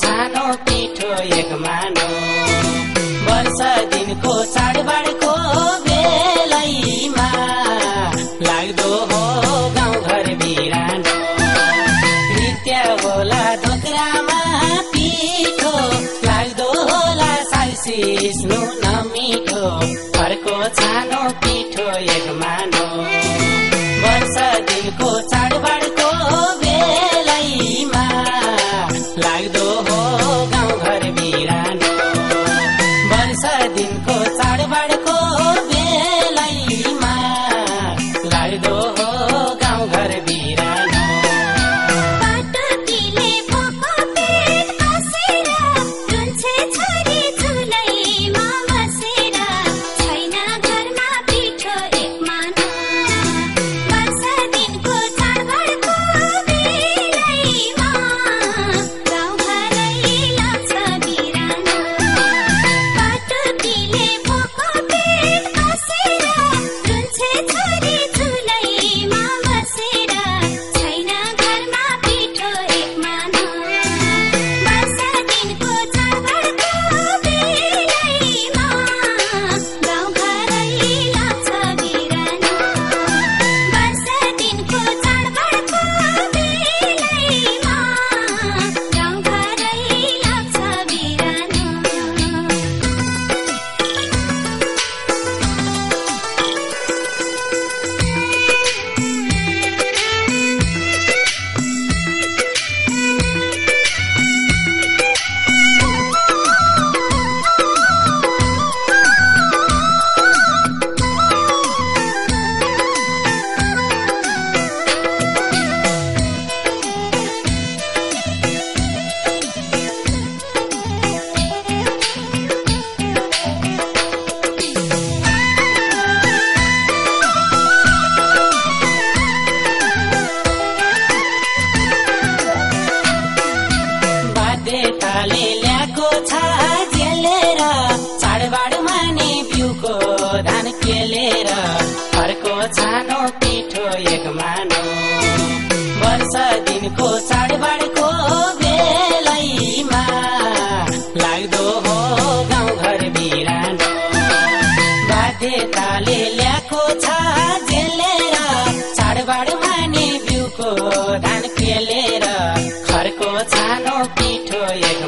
छानो पिठो एक मानो। वर्ष दिनको चाडबाडको बेलैमा लाग्दो हो गाउँघर बिरानो। नृत्य होला ढोक्रामा पिठो लाग्दो होला साग सिस्नु नमिठो खरको छानो पिठो एक छानो पिठो एक मानो। वर्ष दिनको चाडबाडको बेलैमा लाग्दो हो गाउँघर बिरानो। बाध्यताले ल्याएको छ झेलेर चाडबाड माने बिउको धान केलेर खरको छानो पिठो एक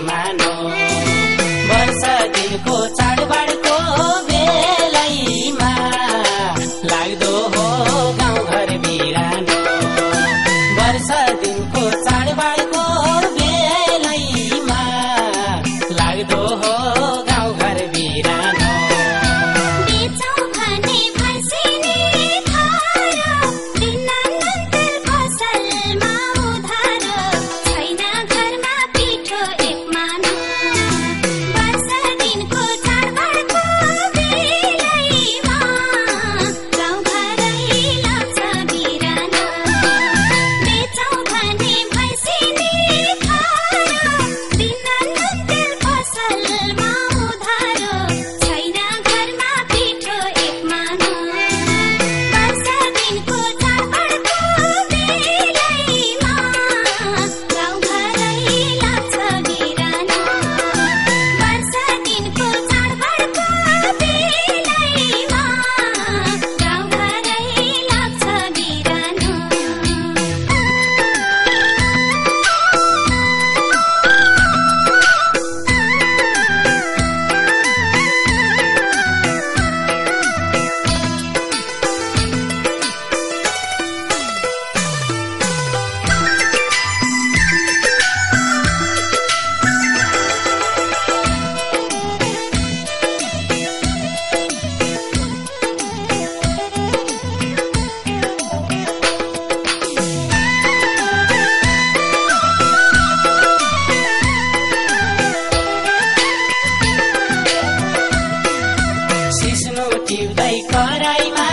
पिउँदै कराईमा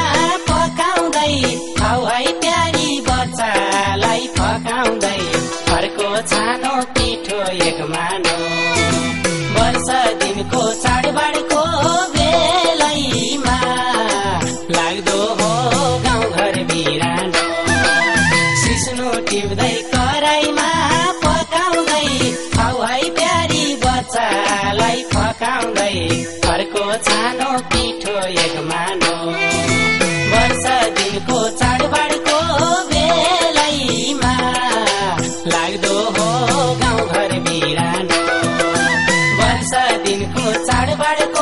पकाउँदै भाउ है प्यारी बच्चालाई पकाउँदै घरको छानो पिठो एक मानो। वर्ष दिनको चाडबाडको बेलैमा लाग्दो हो गाउँ घर बिरानो। सिस्नो टिप्दै कराईमा पकाउँदै भाउ है प्यारी बच्चालाई पकाउँदै घरको छानो पिठो एक मानो वर्ष दिनको चाडबाडको बेलैमा लाग्दो हो गाउँ घर बिरानो वर्ष दिनको चाडबाडको